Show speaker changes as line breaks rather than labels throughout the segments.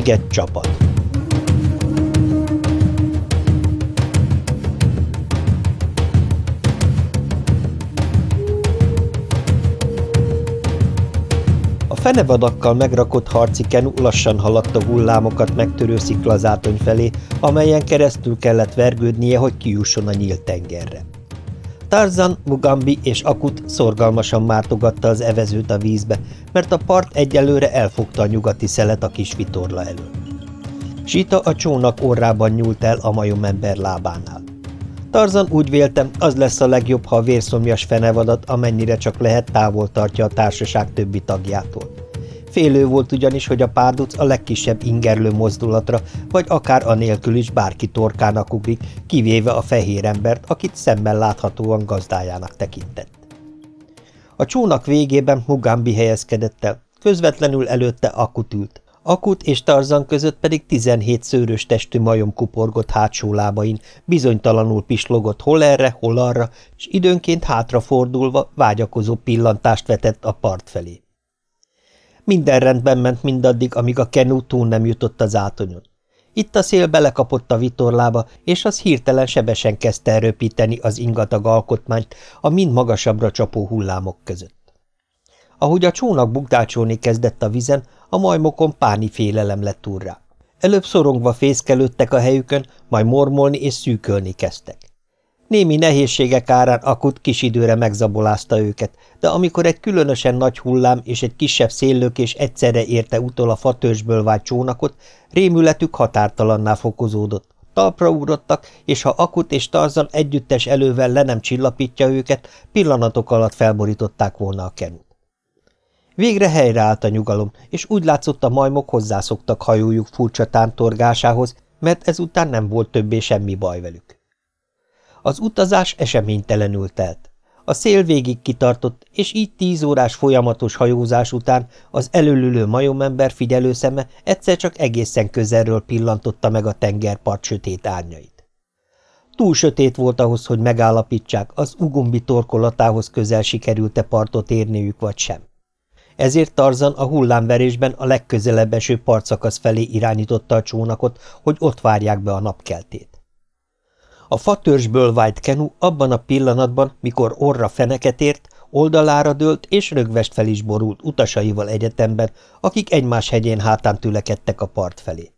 Retteget csapat A fenevadakkal megrakott harci kenu lassan haladt a hullámokat megtörő sziklazátony felé, amelyen keresztül kellett vergődnie, hogy kijusson a nyílt tengerre. Tarzan, Mugambi és Akut szorgalmasan mártogatta az evezőt a vízbe, mert a part egyelőre elfogta a nyugati szelet a kis vitorla elől. Sita a csónak orrában nyúlt el a majomember lábánál. Tarzan úgy véltem, az lesz a legjobb, ha a vérszomjas fenevadat amennyire csak lehet távol tartja a társaság többi tagjától. Félő volt ugyanis, hogy a párduc a legkisebb ingerlő mozdulatra, vagy akár anélkül is bárki torkának ugrik, kivéve a fehér embert, akit szemmel láthatóan gazdájának tekintett. A csónak végében Mugambi helyezkedett el, közvetlenül előtte Akut ült. Akut és Tarzan között pedig 17 szőrös testű majom kuporgott hátsó lábain, bizonytalanul pislogott hol erre, hol arra, és időnként hátrafordulva vágyakozó pillantást vetett a part felé. Minden rendben ment mindaddig, amíg a kenú túl nem jutott az átonyon. Itt a szél belekapott a vitorlába, és az hirtelen sebesen kezdte röpíteni az ingatag alkotmányt a mind magasabbra csapó hullámok között. Ahogy a csónak bukdácsolni kezdett a vizen, a majmokon páni félelem lett urrá. Előbb szorongva fészkelődtek a helyükön, majd mormolni és szűkölni kezdtek. Némi nehézségek árán akut kis időre megzabolázta őket, de amikor egy különösen nagy hullám és egy kisebb széllökés egyszerre érte utol a fatörzsből vágy csónakot, rémületük határtalanná fokozódott. Talpra ugrottak, és ha Akut és Tarzan együttes elővel le nem csillapítja őket, pillanatok alatt felborították volna a kenut. Végre helyreállt a nyugalom, és úgy látszott a majmok hozzászoktak hajójuk furcsa tántorgásához, mert ezután nem volt többé semmi baj velük. Az utazás eseménytelenül telt. A szél végig kitartott, és így tíz órás folyamatos hajózás után az előlülő majomember figyelőszeme egyszer csak egészen közelről pillantotta meg a tengerpart sötét árnyait. Túl sötét volt ahhoz, hogy megállapítsák, az ugumbi torkolatához közel sikerült-e partot érniük vagy sem. Ezért Tarzan a hullámverésben a legközelebb eső partszakasz felé irányította a csónakot, hogy ott várják be a napkeltét. A fatörzsből vájt Kenu abban a pillanatban, mikor orra feneket ért, oldalára dőlt és rögvest fel is borult utasaival egyetemben, akik egymás hegyén hátán tülekedtek a part felé.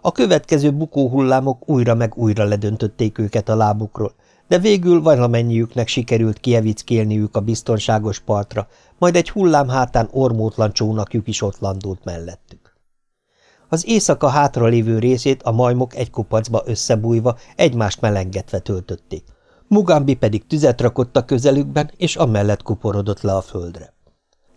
A következő bukóhullámok újra meg újra ledöntötték őket a lábukról, de végül valamennyiüknek sikerült kievickélniük a biztonságos partra, majd egy hullám hátán ormótlan csónakjuk is ott landult mellettük. Az éjszaka hátra lévő részét a majmok egy kupacba összebújva, egymást melengetve töltötték. Mugambi pedig tüzet rakott a közelükben, és amellett kuporodott le a földre.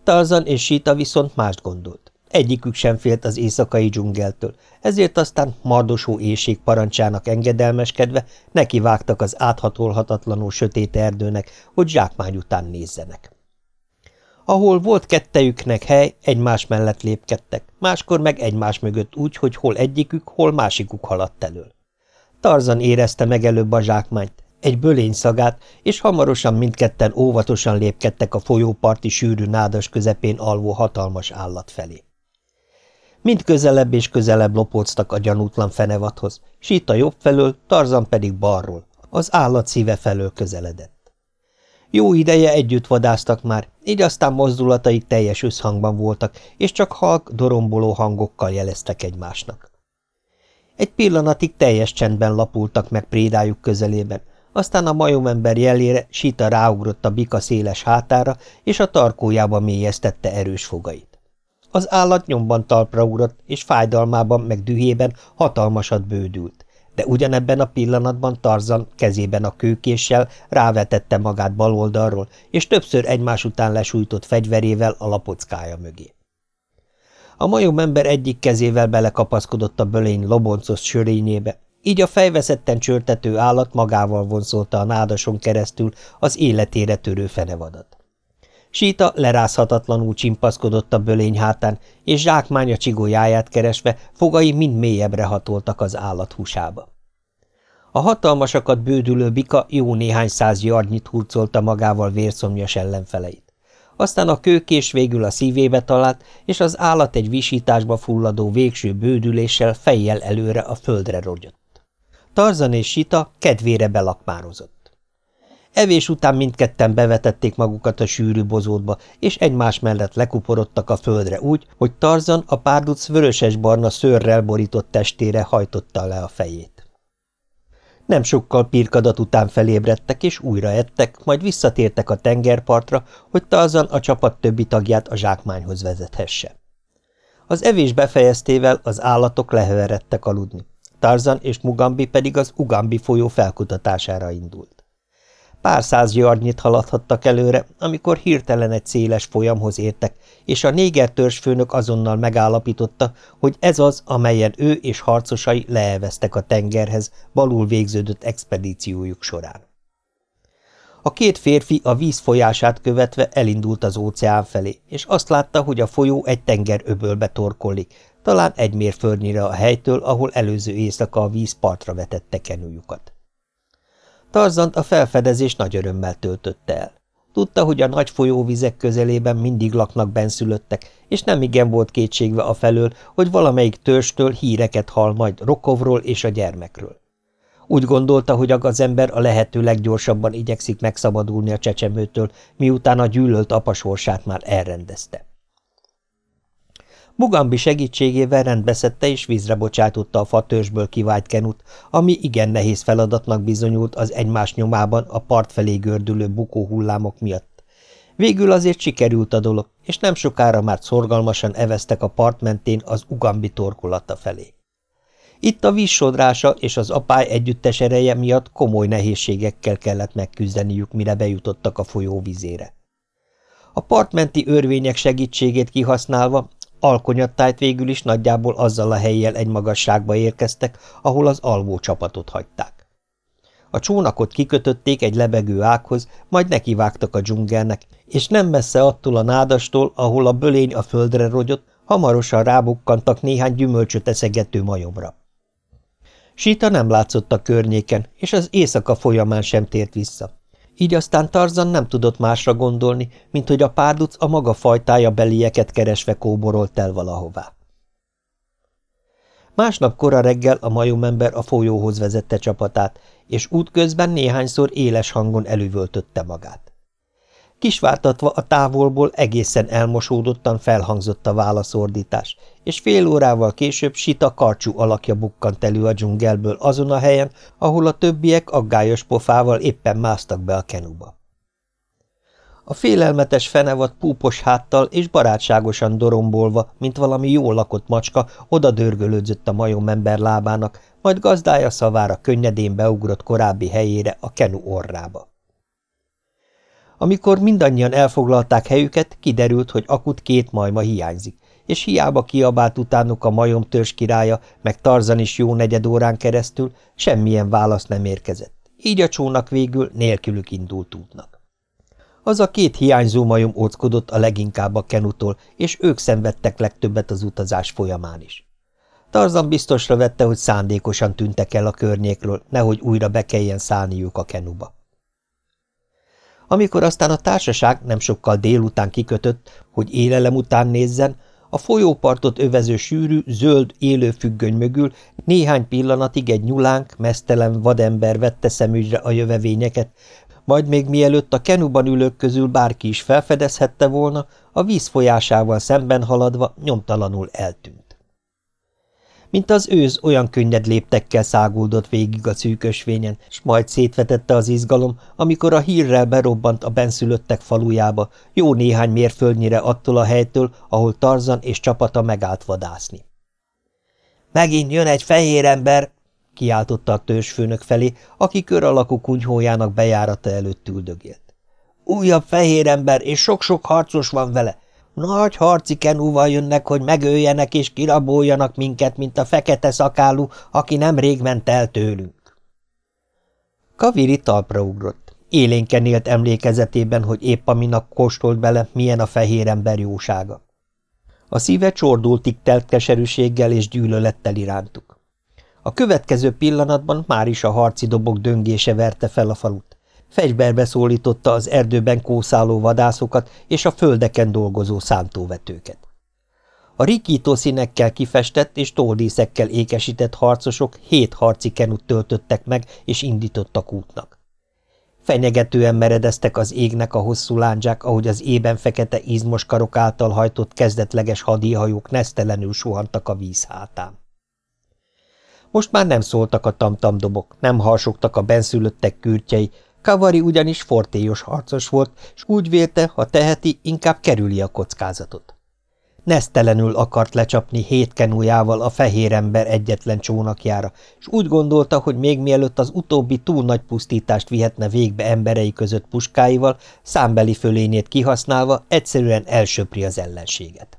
Tarzan és Sita viszont mást gondolt. Egyikük sem félt az éjszakai dzsungeltől, ezért aztán mardosó éjség parancsának engedelmeskedve nekivágtak az áthatolhatatlanul sötét erdőnek, hogy zsákmány után nézzenek. Ahol volt kettejüknek hely, egymás mellett lépkedtek, máskor meg egymás mögött úgy, hogy hol egyikük, hol másikuk haladt elől. Tarzan érezte meg előbb a zsákmányt, egy bölény szagát, és hamarosan mindketten óvatosan lépkedtek a folyóparti sűrű nádas közepén alvó hatalmas állat felé. Mind közelebb és közelebb lopóztak a gyanútlan fenevathoz, Sita jobb felől, Tarzan pedig balról, az állat szíve felől közeledett. Jó ideje együtt vadáztak már, így aztán mozdulataik teljes összhangban voltak, és csak halk, doromboló hangokkal jeleztek egymásnak. Egy pillanatig teljes csendben lapultak meg prédájuk közelében, aztán a majomember jelére Sita ráugrott a bika széles hátára, és a tarkójába mélyeztette erős fogait. Az állat nyomban talpra ugrott, és fájdalmában meg dühében hatalmasat bődült de ugyanebben a pillanatban Tarzan kezében a kőkéssel rávetette magát bal oldalról, és többször egymás után lesújtott fegyverével a lapockája mögé. A majomember egyik kezével belekapaszkodott a bölény loboncos sörényébe, így a fejveszetten csörtető állat magával vonzolta a nádason keresztül az életére törő fenevadat. Síta lerázhatatlanul csimpaszkodott a bölény hátán, és zsákmánya csigójáját keresve fogai mind mélyebbre hatoltak az állat húsába. A hatalmasakat bődülő bika jó néhány száz jarnyit hurcolta magával vérszomjas ellenfeleit. aztán a kőkés végül a szívébe talált, és az állat egy visításba fulladó végső bődüléssel fejjel előre a földre rogyott. Tarzan és Sita kedvére belakmározott. Evés után mindketten bevetették magukat a sűrű bozótba, és egymás mellett lekuporodtak a földre úgy, hogy Tarzan a párduc vöröses-barna szőrrel borított testére hajtotta le a fejét. Nem sokkal pirkadat után felébredtek, és újra ettek, majd visszatértek a tengerpartra, hogy Tarzan a csapat többi tagját a zsákmányhoz vezethesse. Az evés befejeztével az állatok leheveredtek aludni. Tarzan és Mugambi pedig az Ugambi folyó felkutatására indult. Pár száz jarnyit haladhattak előre, amikor hirtelen egy széles folyamhoz értek, és a néger törzsfőnök azonnal megállapította, hogy ez az, amelyen ő és harcosai leelveztek a tengerhez balul végződött expedíciójuk során. A két férfi a víz folyását követve elindult az óceán felé, és azt látta, hogy a folyó egy tenger öbölbe torkollik, talán egy mérföldnyire a helytől, ahol előző éjszaka a víz partra vetette kenújukat. Tarzant a felfedezés nagy örömmel töltötte el. Tudta, hogy a nagy folyóvizek közelében mindig laknak benszülöttek, és nem igen volt kétségve a felől, hogy valamelyik törstől híreket hall majd Rokovról és a gyermekről. Úgy gondolta, hogy az ember a lehető leggyorsabban igyekszik megszabadulni a csecsemőtől, miután a gyűlölt apasorsát már elrendezte. Mugambi segítségével rendbeszedte és vízre bocsátotta a fatörzsből kivált kenut, ami igen nehéz feladatnak bizonyult az egymás nyomában a part felé gördülő bukó hullámok miatt. Végül azért sikerült a dolog, és nem sokára már szorgalmasan eveztek a part mentén az Ugambi torkolata felé. Itt a vízsodrása és az apály együttes ereje miatt komoly nehézségekkel kellett megküzdeniük, mire bejutottak a folyó vizére. A partmenti örvények segítségét kihasználva Alkonyattájt végül is nagyjából azzal a helyjel egy magasságba érkeztek, ahol az alvó csapatot hagyták. A csónakot kikötötték egy lebegő ághoz, majd nekivágtak a dzsungelnek, és nem messze attól a nádastól, ahol a bölény a földre rogyott, hamarosan rábukkantak néhány gyümölcsöt eszegető majomra. Sita nem látszott a környéken, és az éjszaka folyamán sem tért vissza. Így aztán Tarzan nem tudott másra gondolni, mint hogy a párduc a maga fajtája belieket keresve kóborolt el valahová. Másnap kora reggel a majomember a folyóhoz vezette csapatát, és útközben néhányszor éles hangon elővöltötte magát. Kisvártatva a távolból egészen elmosódottan felhangzott a válaszordítás, és fél órával később Sita karcsú alakja bukkant elő a dzsungelből azon a helyen, ahol a többiek aggályos pofával éppen másztak be a kenuba. A félelmetes fenevad púpos háttal és barátságosan dorombolva, mint valami jól lakott macska, oda dörgölődzött a majomember lábának, majd gazdája szavára könnyedén beugrott korábbi helyére a kenu orrába. Amikor mindannyian elfoglalták helyüket, kiderült, hogy akut két majma hiányzik, és hiába kiabált utánuk a majomtörzs királya, meg Tarzan is jó negyed órán keresztül, semmilyen válasz nem érkezett. Így a csónak végül nélkülük indult útnak. Az a két hiányzó majom óckodott a leginkább a kenutól, és ők szenvedtek legtöbbet az utazás folyamán is. Tarzan biztosra vette, hogy szándékosan tűntek el a környékről, nehogy újra be kelljen szállniuk a kenuba. Amikor aztán a társaság nem sokkal délután kikötött, hogy élelem után nézzen, a folyópartot övező sűrű, zöld, élő függöny mögül néhány pillanatig egy nyulánk, mesztelen vadember vette szemügyre a jövevényeket, majd még mielőtt a kenuban ülők közül bárki is felfedezhette volna, a víz folyásával szemben haladva nyomtalanul eltűnt. Mint az őz olyan könnyed léptekkel száguldott végig a szűkösvényen, s majd szétvetette az izgalom, amikor a hírrel berobbant a benszülöttek falujába, jó néhány mérföldnyire attól a helytől, ahol Tarzan és csapata megállt vadászni. – Megint jön egy fehér ember! – kiáltotta a törzsfőnök felé, aki kör alakú kunyhójának bejárata előtt üldögélt. – Újabb fehér ember, és sok-sok harcos van vele! – nagy harci kenúval jönnek, hogy megöljenek és kiraboljanak minket, mint a fekete szakálú, aki nem rég ment el tőlünk. Kaviri talpra ugrott. Élénken élt emlékezetében, hogy épp aminak kóstolt bele, milyen a fehér ember jósága. A szíve csordultig telt keserűséggel és gyűlölettel irántuk. A következő pillanatban már is a harci dobok döngése verte fel a falut. Fegyverbe szólította az erdőben kószáló vadászokat és a földeken dolgozó szántóvetőket. A rikító színekkel kifestett és toldíszekkel ékesített harcosok hét harci kenut töltöttek meg és indítottak útnak. Fenyegetően meredeztek az égnek a hosszú lándzsák, ahogy az ében fekete izmos karok által hajtott kezdetleges hadihajók nesztelenül suhantak a víz hátán. Most már nem szóltak a tamtamdobok, nem harsogtak a benszülöttek kürtjei, Kavari ugyanis fortélyos harcos volt, és úgy vélte, ha teheti, inkább kerüli a kockázatot. Nesztelenül akart lecsapni hét kenújával a fehér ember egyetlen csónakjára, és úgy gondolta, hogy még mielőtt az utóbbi túl nagy pusztítást vihetne végbe emberei között puskáival, számbeli fölényét kihasználva egyszerűen elsöpri az ellenséget.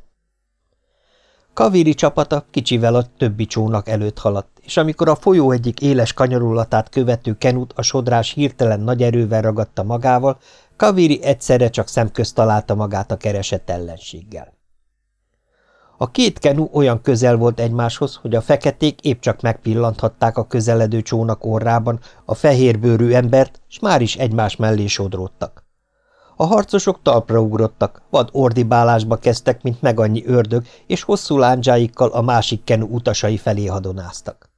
Kaviri csapata kicsivel a többi csónak előtt haladt, és amikor a folyó egyik éles kanyarulatát követő kenut a sodrás hirtelen nagy erővel ragadta magával, Kaviri egyszerre csak szemközt találta magát a keresett ellenséggel. A két kenu olyan közel volt egymáshoz, hogy a feketék épp csak megpillanthatták a közeledő csónak orrában a fehérbőrű embert, s már is egymás mellé sodródtak. A harcosok talpra ugrottak, vad ordibálásba kezdtek, mint meg annyi ördög, és hosszú lándzsáikkal a másik kenu utasai felé hadonáztak.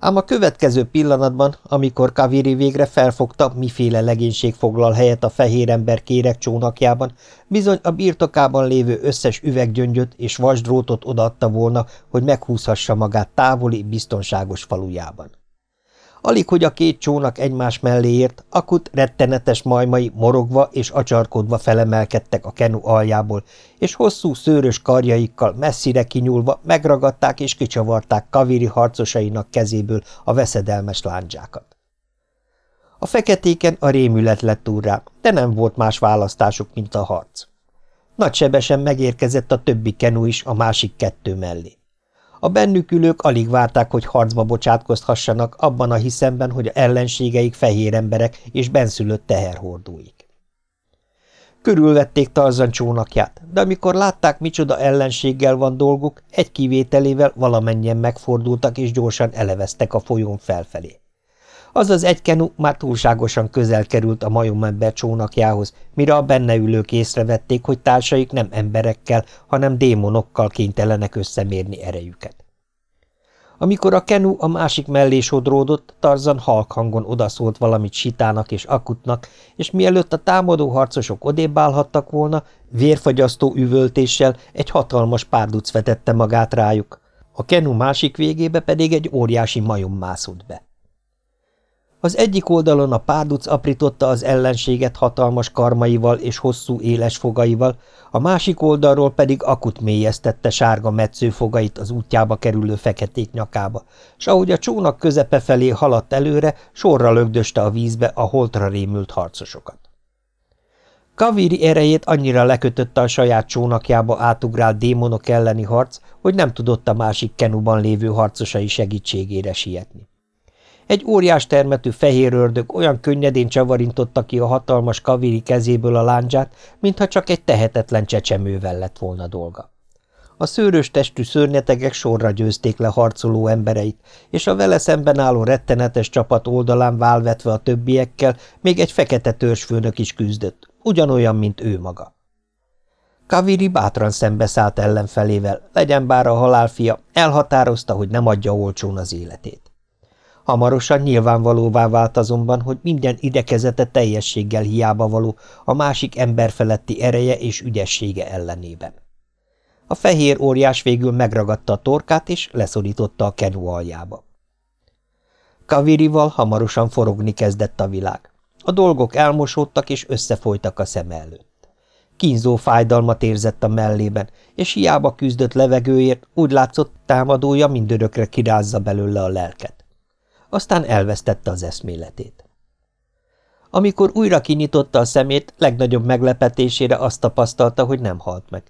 Ám a következő pillanatban, amikor Kaviri végre felfogta, miféle legénység foglal helyet a fehér ember kérek csónakjában, bizony a birtokában lévő összes üveggyöngyöt és vasdrótot odaadta volna, hogy meghúzhassa magát távoli, biztonságos falujában. Alig, hogy a két csónak egymás mellé ért, akut rettenetes majmai morogva és acsarkodva felemelkedtek a kenu aljából, és hosszú szőrös karjaikkal messzire kinyúlva megragadták és kicsavarták kaviri harcosainak kezéből a veszedelmes lándzsákat. A feketéken a rémület lett úrrá, de nem volt más választásuk, mint a harc. Nagysebesen megérkezett a többi kenu is a másik kettő mellé. A bennük ülők alig várták, hogy harcba bocsátkozhassanak abban a hiszemben, hogy a ellenségeik fehér emberek és benszülött teherhordóik. Körülvették Tarzan csónakját, de amikor látták, micsoda ellenséggel van dolguk, egy kivételével valamennyien megfordultak és gyorsan eleveztek a folyón felfelé. Azaz egy kenu már túlságosan közel került a majomember csónakjához, mire a benne ülők észrevették, hogy társaik nem emberekkel, hanem démonokkal kénytelenek összemérni erejüket. Amikor a kenu a másik mellé sodródott, Tarzan halk hangon odaszólt valamit Sitának és Akutnak, és mielőtt a támadó harcosok odébb állhattak volna, vérfagyasztó üvöltéssel egy hatalmas párduc vetette magát rájuk. A kenu másik végébe pedig egy óriási majom mászott be. Az egyik oldalon a párduc aprította az ellenséget hatalmas karmaival és hosszú éles fogaival, a másik oldalról pedig akut mélyeztette sárga metszőfogait az útjába kerülő feketék nyakába, s ahogy a csónak közepe felé haladt előre, sorra lögdöste a vízbe a holtra rémült harcosokat. Kaviri erejét annyira lekötötte a saját csónakjába átugrált démonok elleni harc, hogy nem tudott a másik kenuban lévő harcosai segítségére sietni. Egy óriás termetű fehér ördög olyan könnyedén csavarintotta ki a hatalmas kaviri kezéből a láncsát, mintha csak egy tehetetlen csecsemővel lett volna dolga. A szőrös testű szörnyetegek sorra győzték le harcoló embereit, és a vele szemben álló rettenetes csapat oldalán válvetve a többiekkel még egy fekete törzsfőnök is küzdött, ugyanolyan, mint ő maga. Kaviri bátran szembeszállt ellenfelével, legyen bár a halálfia, elhatározta, hogy nem adja olcsón az életét. Hamarosan nyilvánvalóvá vált azonban, hogy minden idekezete teljességgel hiába való a másik ember feletti ereje és ügyessége ellenében. A fehér óriás végül megragadta a torkát, és leszorította a kenu aljába. Kavirival hamarosan forogni kezdett a világ. A dolgok elmosódtak és összefolytak a szem előtt. Kínzó fájdalmat érzett a mellében, és hiába küzdött levegőért, úgy látszott támadója mindörökre kirázza belőle a lelket aztán elvesztette az eszméletét. Amikor újra kinyitotta a szemét, legnagyobb meglepetésére azt tapasztalta, hogy nem halt meg.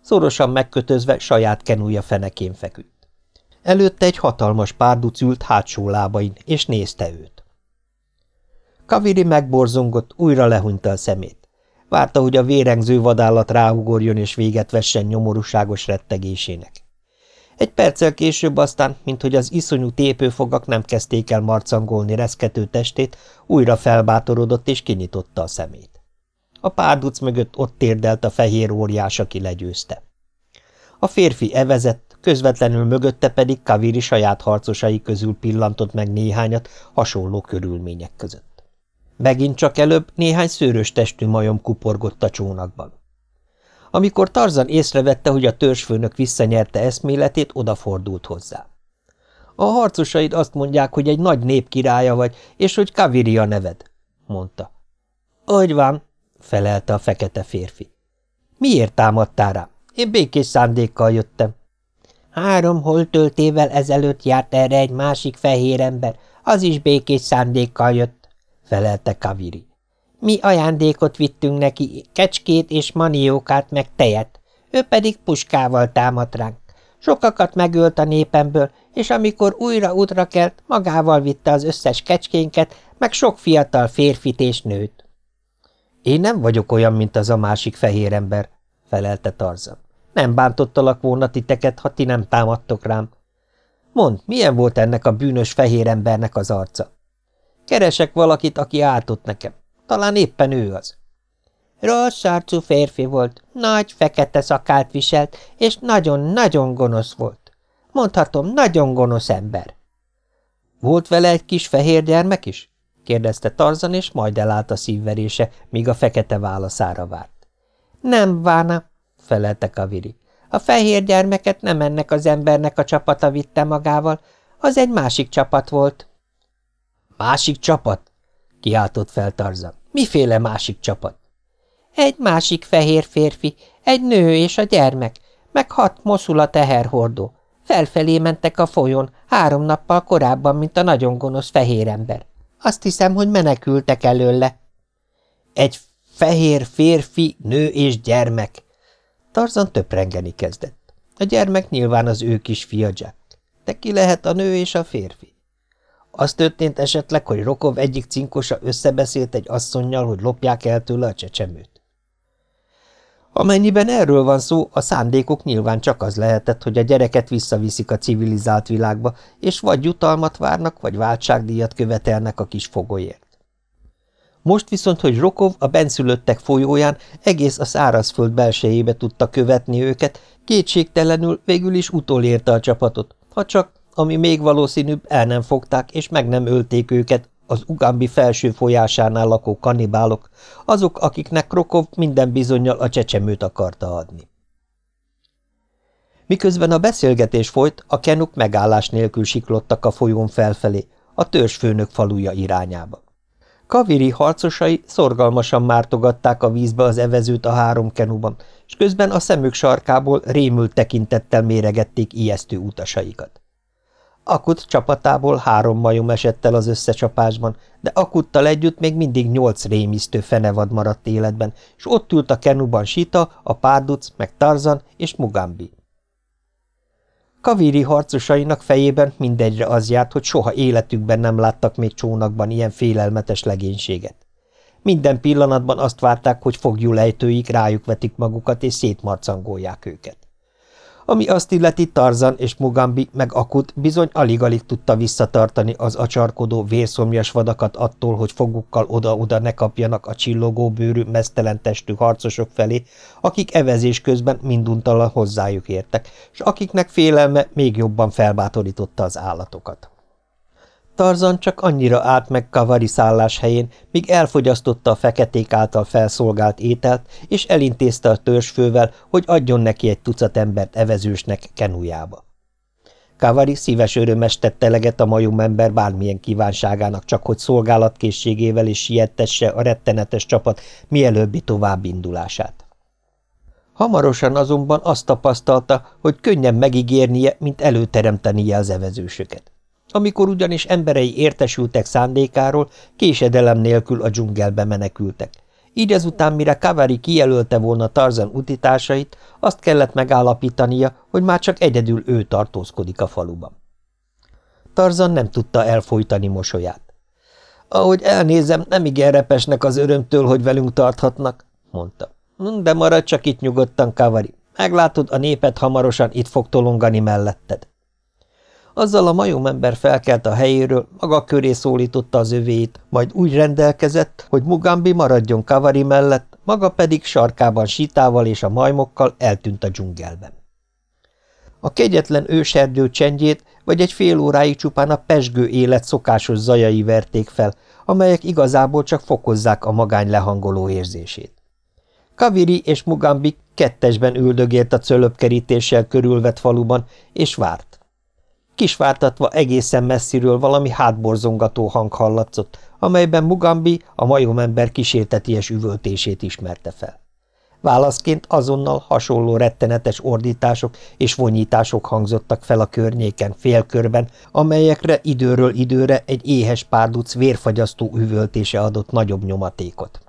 Szorosan megkötözve saját kenúja fenekén feküdt. Előtte egy hatalmas párduc ült hátsó lábain, és nézte őt. Kaviri megborzongott, újra lehunyta a szemét. Várta, hogy a vérengző vadállat ráugorjon és véget vessen nyomorúságos rettegésének. Egy perccel később aztán, minthogy az iszonyú tépőfogak nem kezdték el marcangolni reszkető testét, újra felbátorodott és kinyitotta a szemét. A párduc mögött ott térdelt a fehér óriás, aki legyőzte. A férfi evezett, közvetlenül mögötte pedig Kaviri saját harcosai közül pillantott meg néhányat hasonló körülmények között. Megint csak előbb néhány szőrös testű majom kuporgott a csónakban. Amikor Tarzan észrevette, hogy a törzsfőnök visszanyerte eszméletét, odafordult hozzá. A harcosaid azt mondják, hogy egy nagy nép királya vagy, és hogy Kaviri a neved, mondta. Úgy van, felelte a fekete férfi. Miért támadtál rám? Én békés szándékkal jöttem. Három holtöltével ezelőtt járt erre egy másik fehér ember, az is békés szándékkal jött, felelte Kaviri. Mi ajándékot vittünk neki, kecskét és maniókát meg tejet, ő pedig puskával támadt ránk. Sokakat megölt a népemből, és amikor újra útra kelt, magával vitte az összes kecskénket, meg sok fiatal férfit és nőt. Én nem vagyok olyan, mint az a másik fehér ember, felelte Tarzan. Nem bántottalak volna titeket, ha ti nem támadtok rám. Mond, milyen volt ennek a bűnös fehér embernek az arca? Keresek valakit, aki ártott nekem. Talán éppen ő az. Rossz arcú férfi volt, nagy fekete szakált viselt, és nagyon-nagyon gonosz volt. Mondhatom, nagyon gonosz ember. Volt vele egy kis fehér gyermek is? kérdezte Tarzan, és majd elállt a szívverése, míg a fekete válaszára várt. Nem, Vána, felelte Kaviri. A fehér gyermeket nem ennek az embernek a csapata vitte magával, az egy másik csapat volt. Másik csapat? Kiáltott fel Tarzan. Miféle másik csapat? Egy másik fehér férfi, egy nő és a gyermek, meg hat moszula teherhordó. Felfelé mentek a folyón, három nappal korábban, mint a nagyon gonosz fehér ember. Azt hiszem, hogy menekültek előle. Egy fehér férfi, nő és gyermek. Tarzan töprengeni kezdett. A gyermek nyilván az ő kis fia Jack. De ki lehet a nő és a férfi? Az történt esetleg, hogy Rokov egyik cinkosa összebeszélt egy asszonnyal, hogy lopják el tőle a csecsemőt. Amennyiben erről van szó, a szándékok nyilván csak az lehetett, hogy a gyereket visszaviszik a civilizált világba, és vagy jutalmat várnak, vagy váltságdíjat követelnek a kis fogolyért. Most viszont, hogy Rokov a benszülöttek folyóján egész a szárazföld belsejébe tudta követni őket, kétségtelenül végül is utolérte a csapatot, ha csak ami még valószínűbb, el nem fogták és meg nem ölték őket az Ugambi felső folyásánál lakó kanibálok, azok, akiknek Krokov minden bizonyal a csecsemőt akarta adni. Miközben a beszélgetés folyt, a kenuk megállás nélkül siklottak a folyón felfelé, a törzsfőnök faluja irányába. Kaviri harcosai szorgalmasan mártogatták a vízbe az evezőt a három kenuban, és közben a szemük sarkából rémült tekintettel méregették ijesztő utasaikat. Akut csapatából három majom esett el az összecsapásban, de Akuttal együtt még mindig nyolc rémisztő fenevad maradt életben, és ott ült a kenuban Sita, a párduc, meg Tarzan és Mugambi. Kaviri harcosainak fejében mindegyre az járt, hogy soha életükben nem láttak még csónakban ilyen félelmetes legénységet. Minden pillanatban azt várták, hogy fogjulejtőik rájuk vetik magukat és szétmarcangolják őket. Ami azt illeti Tarzan és Mugambi meg Akut bizony alig-alig tudta visszatartani az acsarkodó vérszomjas vadakat attól, hogy fogukkal oda-oda ne kapjanak a csillogó bőrű, mesztelen testű harcosok felé, akik evezés közben minduntalan hozzájuk értek, és akiknek félelme még jobban felbátorította az állatokat. Tarzan csak annyira állt meg Kavari szállás helyén, míg elfogyasztotta a feketék által felszolgált ételt, és elintézte a törzsfővel, hogy adjon neki egy tucat embert evezősnek kenújába. Kavari szíves örömes tette eleget a ember bármilyen kívánságának, csak hogy szolgálatkészségével is siettesse a rettenetes csapat mielőbbi továbbindulását. Hamarosan azonban azt tapasztalta, hogy könnyen megígérnie, mint előteremtenie az evezősöket. Amikor ugyanis emberei értesültek szándékáról, késedelem nélkül a dzsungelbe menekültek. Így ezután, mire Kavari kijelölte volna Tarzan utitársait, azt kellett megállapítania, hogy már csak egyedül ő tartózkodik a faluban. Tarzan nem tudta elfolytani mosolyát. Ahogy elnézem, nem igen repesnek az örömtől, hogy velünk tarthatnak, mondta. De maradj csak itt nyugodtan, Kavari. Meglátod, a népet hamarosan itt fog tolongani melletted. Azzal a majomember felkelt a helyéről, maga köré szólította az övéit, majd úgy rendelkezett, hogy Mugambi maradjon Kavari mellett, maga pedig sarkában sítával és a majmokkal eltűnt a dzsungelben. A kegyetlen őserdő csendjét vagy egy fél óráig csupán a pesgő élet szokásos zajai verték fel, amelyek igazából csak fokozzák a magány lehangoló érzését. Kaviri és Mugambi kettesben üldögélt a cölöpkerítéssel körülvett faluban, és várt. Kisvártatva egészen messziről valami hátborzongató hang hallatszott, amelyben Mugambi a majomember kísérteties üvöltését ismerte fel. Válaszként azonnal hasonló rettenetes ordítások és vonyítások hangzottak fel a környéken félkörben, amelyekre időről időre egy éhes párduc vérfagyasztó üvöltése adott nagyobb nyomatékot.